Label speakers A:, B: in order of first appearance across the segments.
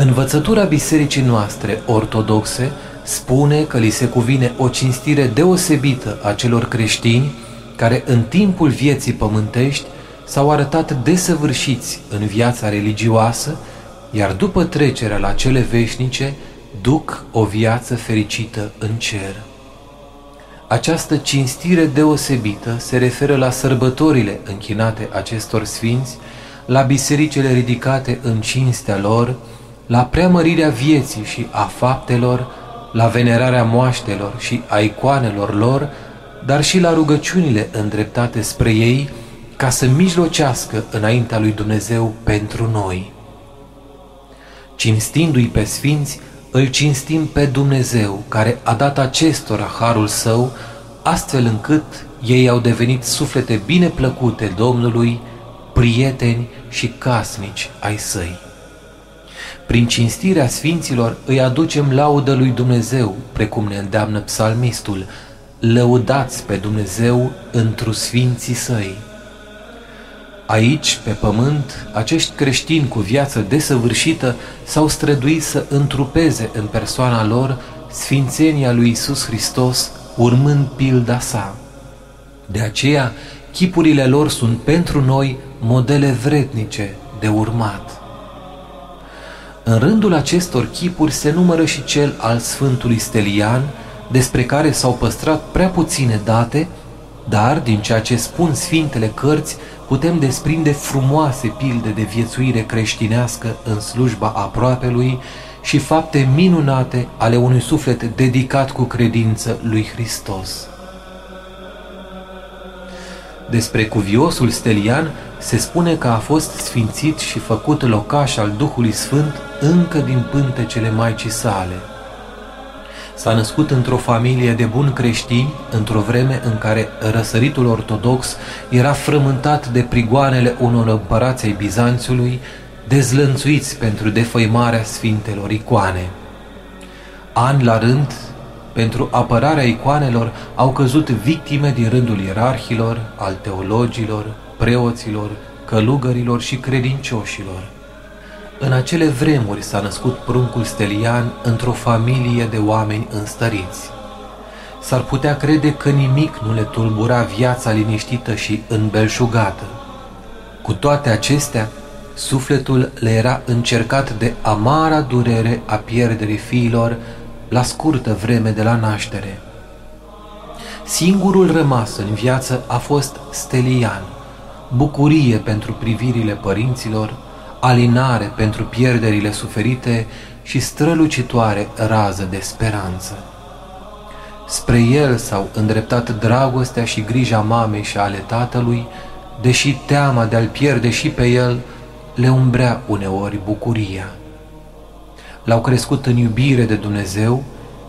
A: Învățătura bisericii noastre ortodoxe spune că li se cuvine o cinstire deosebită a celor creștini care în timpul vieții pământești s-au arătat desăvârșiți în viața religioasă, iar după trecerea la cele veșnice, duc o viață fericită în cer. Această cinstire deosebită se referă la sărbătorile închinate acestor sfinți, la bisericile ridicate în cinstea lor, la preamărirea vieții și a faptelor, la venerarea moaștelor și a icoanelor lor, dar și la rugăciunile îndreptate spre ei, ca să mijlocească înaintea lui Dumnezeu pentru noi. Cinstindu-i pe sfinți, îl cinstim pe Dumnezeu, care a dat acestora harul său, astfel încât ei au devenit suflete bine plăcute Domnului, prieteni și casnici ai săi. Prin cinstirea sfinților îi aducem laudă lui Dumnezeu, precum ne îndeamnă psalmistul, lăudați pe Dumnezeu întru sfinții săi. Aici, pe pământ, acești creștini cu viață desăvârșită s-au străduit să întrupeze în persoana lor sfințenia lui Isus Hristos, urmând pilda sa. De aceea, chipurile lor sunt pentru noi modele vrednice de urmat. În rândul acestor chipuri se numără și cel al Sfântului Stelian, despre care s-au păstrat prea puține date, dar din ceea ce spun Sfintele Cărți putem desprinde frumoase pilde de viețuire creștinească în slujba aproapelui și fapte minunate ale unui suflet dedicat cu credință lui Hristos. Despre cuviosul Stelian se spune că a fost sfințit și făcut locaș al Duhului Sfânt încă din pântecele Maicii sale. S-a născut într-o familie de buni creștini, într-o vreme în care răsăritul ortodox era frământat de prigoanele unor împărați ai Bizanțiului, dezlănțuiți pentru defăimarea sfintelor icoane. An la rând, pentru apărarea icoanelor au căzut victime din rândul ierarhilor, al teologilor, preoților, călugărilor și credincioșilor. În acele vremuri s-a născut pruncul Stelian într-o familie de oameni înstăriți. S-ar putea crede că nimic nu le tulbura viața liniștită și înbelșugată. Cu toate acestea, sufletul le era încercat de amara durere a pierderii fiilor la scurtă vreme de la naștere. Singurul rămas în viață a fost Stelian, bucurie pentru privirile părinților, alinare pentru pierderile suferite și strălucitoare rază de speranță. Spre el s-au îndreptat dragostea și grija mamei și ale tatălui, deși teama de a-l pierde și pe el le umbrea uneori bucuria. L-au crescut în iubire de Dumnezeu,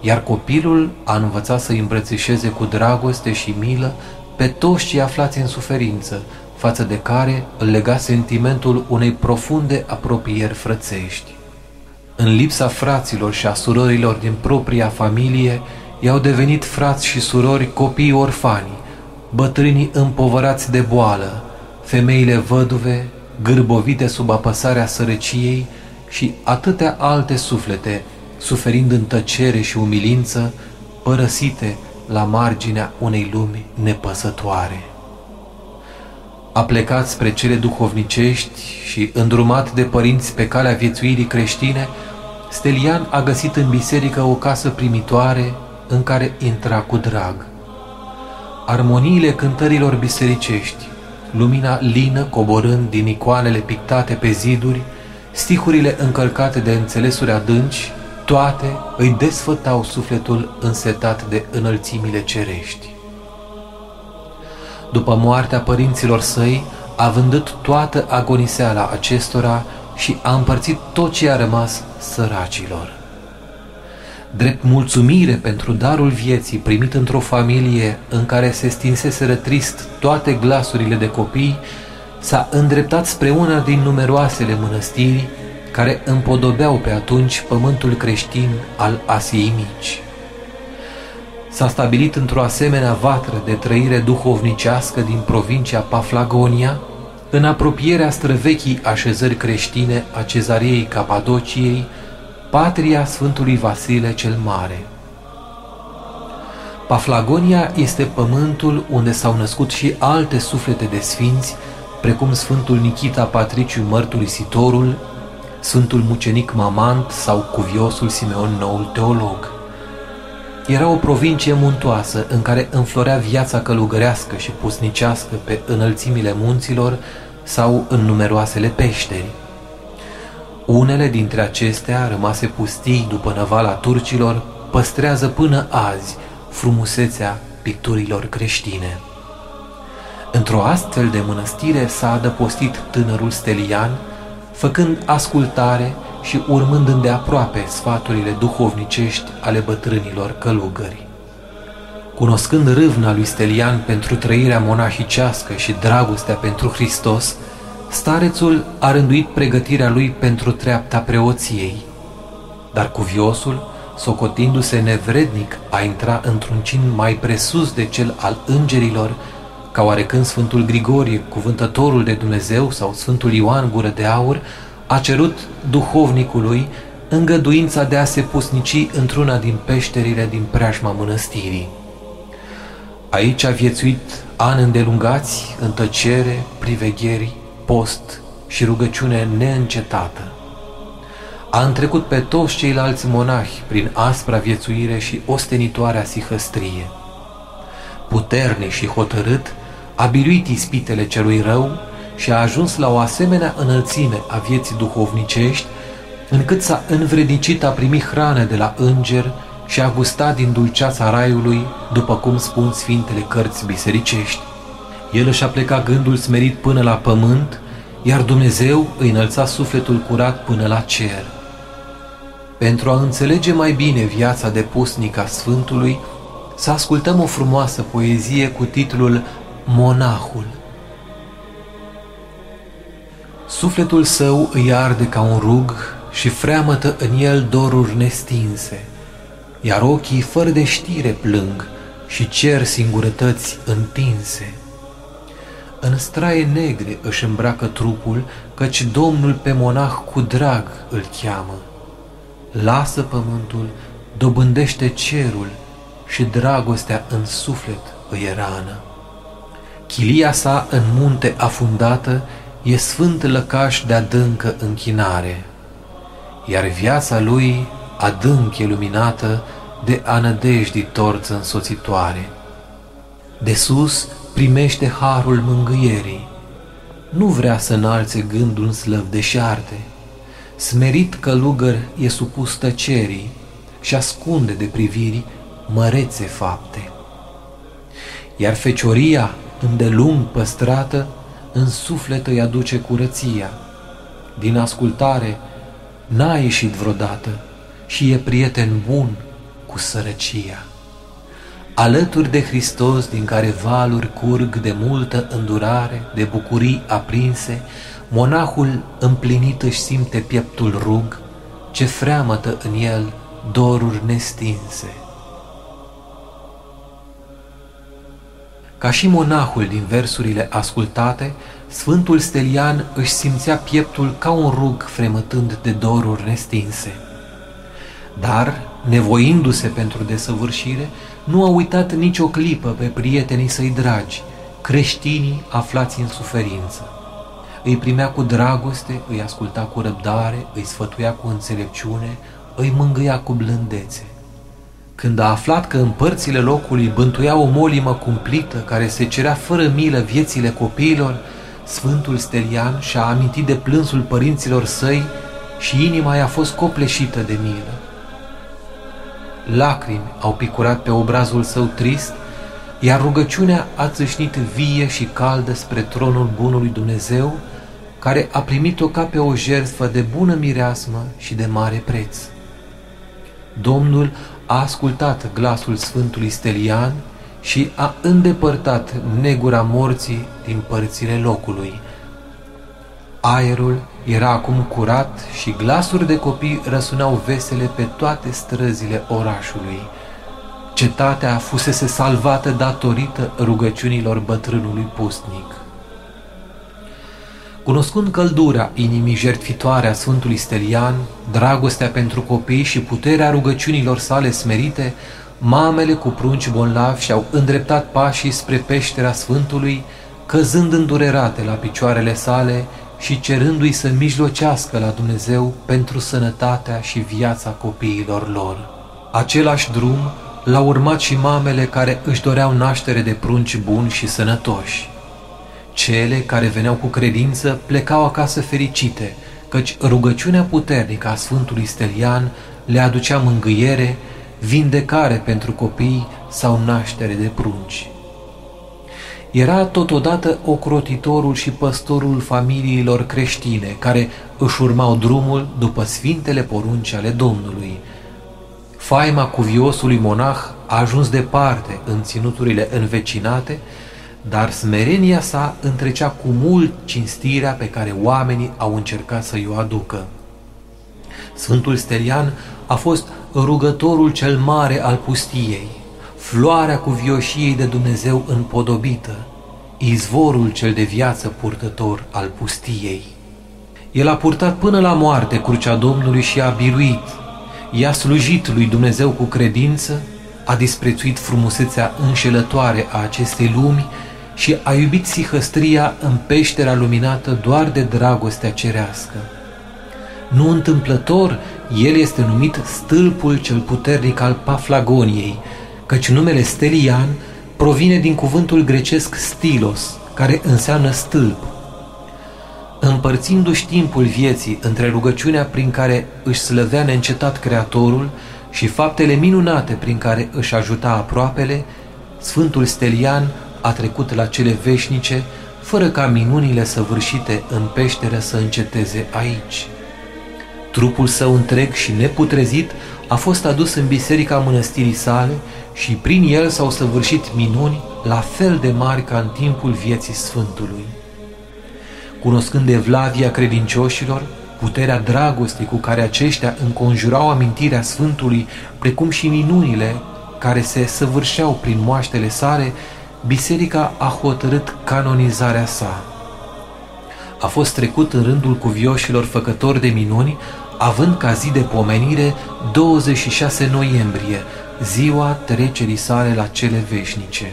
A: iar copilul a învățat să îmbrățișeze cu dragoste și milă pe toți cei aflați în suferință, față de care îl lega sentimentul unei profunde apropieri frățești. În lipsa fraților și a surorilor din propria familie, i-au devenit frați și surori copii orfani, bătrânii împovărați de boală, femeile văduve, gârbovite sub apăsarea sărăciei și atâtea alte suflete, suferind în tăcere și umilință, părăsite la marginea unei lumi nepăsătoare a plecat spre cele duhovnicești și, îndrumat de părinți pe calea viețuirii creștine, Stelian a găsit în biserică o casă primitoare în care intra cu drag. Armoniile cântărilor bisericești, lumina lină coborând din icoanele pictate pe ziduri, stihurile încălcate de înțelesuri adânci, toate îi desfătau sufletul însetat de înălțimile cerești după moartea părinților săi, a vândut toată agoniseala acestora și a împărțit tot ce a rămas săracilor. Drept mulțumire pentru darul vieții primit într-o familie în care se stinseseră trist toate glasurile de copii, s-a îndreptat spre una din numeroasele mănăstiri care împodobeau pe atunci pământul creștin al Asiei Mici s-a stabilit într-o asemenea vatră de trăire duhovnicească din provincia Paflagonia, în apropierea străvechii așezări creștine a cezariei Capadociei, patria Sfântului Vasile cel Mare. Paflagonia este pământul unde s-au născut și alte suflete de sfinți, precum Sfântul Nikita Patriciu Mărturisitorul, Sfântul Mucenic Mamant sau Cuviosul Simeon Noul Teolog. Era o provincie muntoasă în care înflorea viața călugărească și pusnicească pe înălțimile munților sau în numeroasele peșteri. Unele dintre acestea, rămase pustii după năvala turcilor, păstrează până azi frumusețea picturilor creștine. Într-o astfel de mănăstire s-a adăpostit tânărul Stelian, făcând ascultare și urmând îndeaproape sfaturile duhovnicești ale bătrânilor călugări. Cunoscând râvna lui Stelian pentru trăirea monahicească și dragostea pentru Hristos, starețul a rânduit pregătirea lui pentru treapta preoției, dar cuviosul, socotindu-se nevrednic a intra într-un cin mai presus de cel al îngerilor, ca oarecând Sfântul Grigorie, cuvântătorul de Dumnezeu, sau Sfântul Ioan Gură de Aur, a cerut duhovnicului îngăduința de a se pusnici într-una din peșterile din preajma mănăstirii. Aici a viețuit ani îndelungați în tăcere, privegheri, post și rugăciune neîncetată. A întrecut pe toți ceilalți monahi prin aspra viețuire și ostenitoarea sihăstrie. Puternic și hotărât, a biruit ispitele celui rău și a ajuns la o asemenea înălțime a vieții duhovnicești, încât s-a învrednicit a primi hrană de la înger și a gustat din dulceața raiului, după cum spun Sfintele Cărți Bisericești. El își a plecat gândul smerit până la pământ, iar Dumnezeu îi înălța sufletul curat până la cer. Pentru a înțelege mai bine viața de pusnic a Sfântului, să ascultăm o frumoasă poezie cu titlul Monahul. Sufletul său îi arde ca un rug și freamătă în el doruri nestinse, iar ochii fără de știre plâng și cer singurătăți întinse. În straie negre își îmbracă trupul, căci Domnul pe monah cu drag îl cheamă. Lasă pământul, dobândește cerul și dragostea în suflet îi rană. Chilia sa în munte afundată e sfânt lăcaș de adâncă închinare, iar viața lui adânc e luminată de anădejdii torță însoțitoare. De sus primește harul mângâierii, nu vrea să înalțe gândul în slăv deșarte, smerit călugăr e supus tăcerii și ascunde de priviri mărețe fapte. Iar fecioria, îndelung păstrată, în suflet îi aduce curăția. Din ascultare n-a ieșit vreodată și e prieten bun cu sărăcia. Alături de Hristos, din care valuri curg de multă îndurare, de bucurii aprinse, monahul împlinit își simte pieptul rug, ce freamătă în el doruri nestinse. Ca și monahul din versurile ascultate, Sfântul Stelian își simțea pieptul ca un rug fremătând de doruri nestinse. Dar, nevoindu-se pentru desăvârșire, nu a uitat nicio clipă pe prietenii săi dragi, creștinii aflați în suferință. Îi primea cu dragoste, îi asculta cu răbdare, îi sfătuia cu înțelepciune, îi mângâia cu blândețe. Când a aflat că în părțile locului bântuia o molimă cumplită care se cerea fără milă viețile copiilor, Sfântul Stelian și-a amintit de plânsul părinților săi și inima i-a fost copleșită de milă. Lacrimi au picurat pe obrazul său trist, iar rugăciunea a țâșnit vie și caldă spre tronul bunului Dumnezeu, care a primit-o ca pe o jertfă de bună mireasmă și de mare preț. Domnul a ascultat glasul Sfântului Stelian și a îndepărtat negura morții din părțile locului. Aerul era acum curat și glasuri de copii răsunau vesele pe toate străzile orașului. Cetatea fusese salvată datorită rugăciunilor bătrânului pustnic. Cunoscând căldura inimii jertfitoare a Sfântului Stelian, dragostea pentru copii și puterea rugăciunilor sale smerite, mamele cu prunci bolnavi și-au îndreptat pașii spre peștera Sfântului, căzând îndurerate la picioarele sale și cerându-i să mijlocească la Dumnezeu pentru sănătatea și viața copiilor lor. Același drum l-au urmat și mamele care își doreau naștere de prunci buni și sănătoși. Cele care veneau cu credință plecau acasă fericite, căci rugăciunea puternică a Sfântului Stelian le aducea mângâiere, vindecare pentru copii sau naștere de prunci. Era totodată ocrotitorul și păstorul familiilor creștine care își urmau drumul după sfintele porunci ale Domnului. Faima cuviosului monah a ajuns departe în ținuturile învecinate, dar smerenia sa întrecea cu mult cinstirea pe care oamenii au încercat să-i o aducă. Sfântul Stelian a fost rugătorul cel mare al pustiei, floarea cuvioșiei de Dumnezeu împodobită, izvorul cel de viață purtător al pustiei. El a purtat până la moarte crucea Domnului și a biruit, i-a slujit lui Dumnezeu cu credință, a disprețuit frumusețea înșelătoare a acestei lumi și a iubit sihăstria în peștera luminată doar de dragostea cerească. Nu întâmplător, el este numit stâlpul cel puternic al Paflagoniei, căci numele Stelian provine din cuvântul grecesc stilos, care înseamnă stâlp. Împărțindu-și timpul vieții între rugăciunea prin care își slăvea neîncetat Creatorul și faptele minunate prin care își ajuta aproapele, Sfântul Stelian a trecut la cele veșnice, fără ca minunile săvârșite în peșteră să înceteze aici. Trupul său întreg și neputrezit a fost adus în biserica mănăstirii sale și prin el s-au săvârșit minuni la fel de mari ca în timpul vieții Sfântului. Cunoscând evlavia credincioșilor, puterea dragostei cu care aceștia înconjurau amintirea Sfântului, precum și minunile care se săvârșeau prin moaștele sale, biserica a hotărât canonizarea sa. A fost trecut în rândul cuvioșilor făcători de minuni, având ca zi de pomenire 26 noiembrie, ziua trecerii sale la cele veșnice.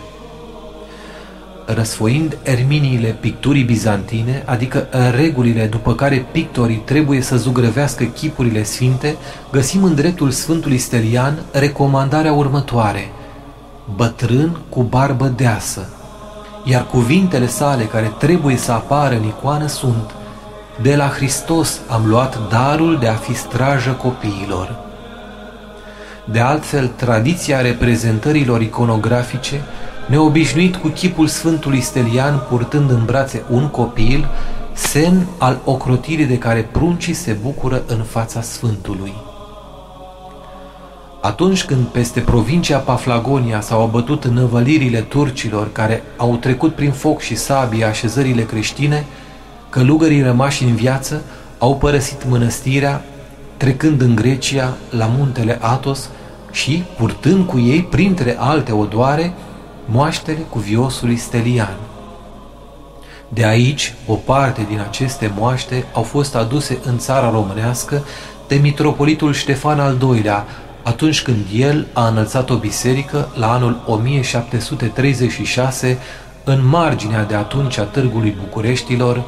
A: Răsfoind erminiile picturii bizantine, adică regulile după care pictorii trebuie să zugrăvească chipurile sfinte, găsim în dreptul Sfântului Stelian recomandarea următoare – bătrân cu barbă deasă, iar cuvintele sale care trebuie să apară în icoană sunt De la Hristos am luat darul de a fi strajă copiilor. De altfel, tradiția reprezentărilor iconografice neobișnuit cu chipul Sfântului Stelian purtând în brațe un copil, semn al ocrotirii de care pruncii se bucură în fața Sfântului. Atunci când peste provincia Paflagonia s-au abătut năvălirile turcilor care au trecut prin foc și sabie așezările creștine, călugării rămași în viață au părăsit mănăstirea, trecând în Grecia la muntele Atos și purtând cu ei, printre alte odoare, moaștele cu viosului Stelian. De aici, o parte din aceste moaște au fost aduse în țara românească de mitropolitul Ștefan al II-lea, atunci când el a înălțat o biserică la anul 1736 în marginea de atunci a Târgului Bucureștilor,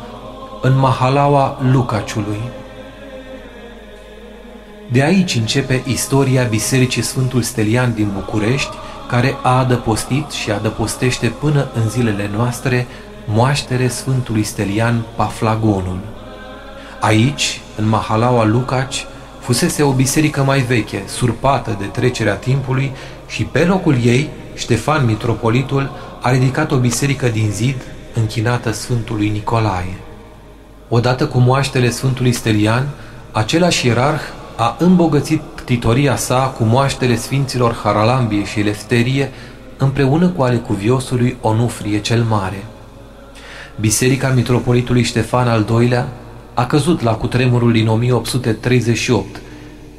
A: în Mahalaua Lucaciului. De aici începe istoria Bisericii Sfântul Stelian din București, care a adăpostit și adăpostește până în zilele noastre moaștere Sfântului Stelian Paflagonul. Aici, în Mahalaua Lucaci, fusese o biserică mai veche, surpată de trecerea timpului și pe locul ei, Ștefan Mitropolitul a ridicat o biserică din zid închinată Sfântului Nicolae. Odată cu moaștele Sfântului Stelian, același ierarh a îmbogățit titoria sa cu moaștele Sfinților Haralambie și Lefterie împreună cu ale cuviosului Onufrie cel Mare. Biserica Mitropolitului Ștefan al II-lea a căzut la cutremurul din 1838,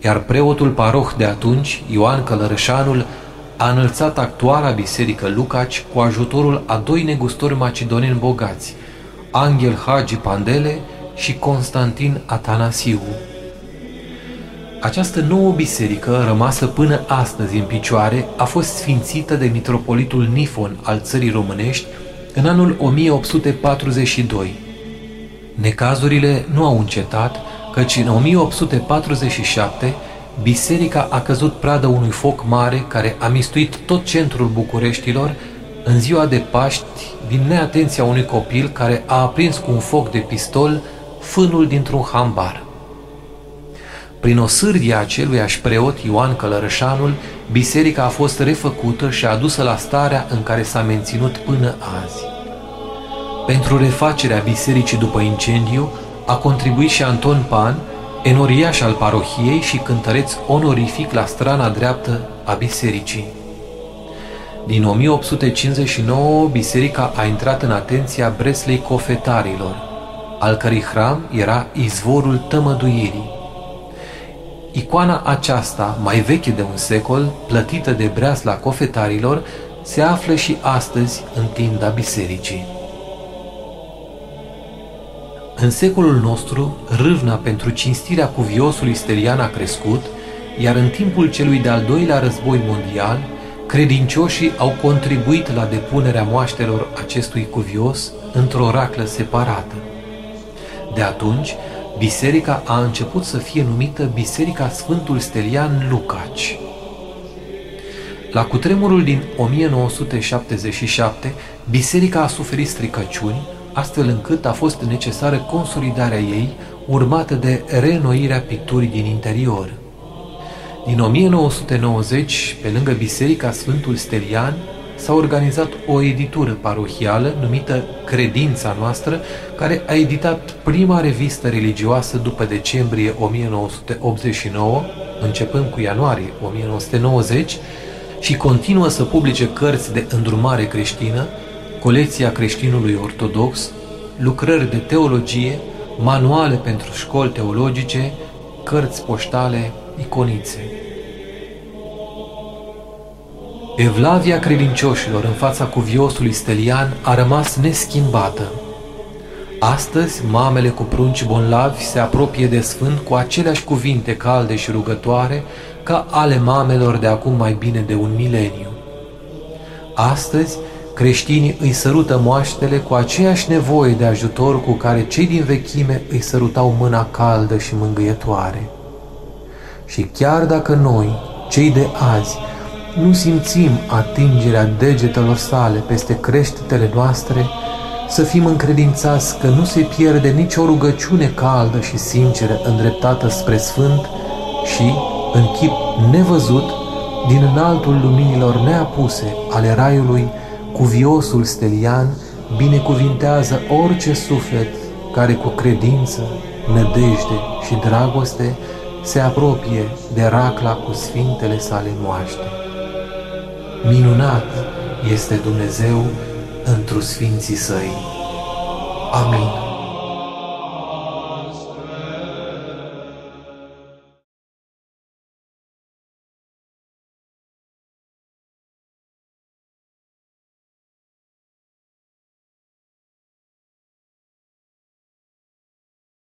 A: iar preotul paroh de atunci, Ioan Călărășanul, a înălțat actuala biserică Lucaci cu ajutorul a doi negustori macedoneni bogați, Angel Hagi Pandele și Constantin Atanasiu. Această nouă biserică, rămasă până astăzi în picioare, a fost sfințită de mitropolitul Nifon al țării românești în anul 1842. Necazurile nu au încetat, căci în 1847 biserica a căzut pradă unui foc mare care a mistuit tot centrul Bucureștilor în ziua de Paști din neatenția unui copil care a aprins cu un foc de pistol fânul dintr-un hambar. Prin o sârdie a aceluiași preot Ioan Călărășanul, biserica a fost refăcută și adusă la starea în care s-a menținut până azi. Pentru refacerea bisericii după incendiu a contribuit și Anton Pan, enoriaș al parohiei și cântăreț onorific la strana dreaptă a bisericii. Din 1859, biserica a intrat în atenția Breslei Cofetarilor, al cărei hram era izvorul tămăduirii. Icoana aceasta, mai veche de un secol, plătită de breasla cofetarilor, se află și astăzi în tinda bisericii. În secolul nostru, râvna pentru cinstirea cuviosului stelian a crescut, iar în timpul celui de-al doilea război mondial, credincioșii au contribuit la depunerea moaștelor acestui cuvios într-o raclă separată. De atunci, biserica a început să fie numită Biserica Sfântul Stelian Lucaci. La cutremurul din 1977, biserica a suferit stricăciuni, astfel încât a fost necesară consolidarea ei, urmată de reînnoirea picturii din interior. Din 1990, pe lângă Biserica Sfântul Stelian, s-a organizat o editură parohială numită Credința noastră, care a editat prima revistă religioasă după decembrie 1989, începând cu ianuarie 1990, și continuă să publice cărți de îndrumare creștină, colecția creștinului ortodox, lucrări de teologie, manuale pentru școli teologice, cărți poștale, iconițe. Evlavia credincioșilor în fața cuviosului stelian a rămas neschimbată. Astăzi, mamele cu prunci bonlavi se apropie de sfânt cu aceleași cuvinte calde și rugătoare ca ale mamelor de acum mai bine de un mileniu. Astăzi, creștinii îi sărută moaștele cu aceeași nevoie de ajutor cu care cei din vechime îi sărutau mâna caldă și mângâietoare. Și chiar dacă noi, cei de azi, nu simțim atingerea degetelor sale peste creștetele noastre, să fim încredințați că nu se pierde nicio rugăciune caldă și sinceră îndreptată spre Sfânt și, în chip nevăzut, din înaltul luminilor neapuse ale Raiului, cuviosul stelian binecuvintează orice suflet care cu credință, nădejde și dragoste se apropie de racla cu sfintele sale moaște. Minunat este Dumnezeu întru sfinții săi. Amin.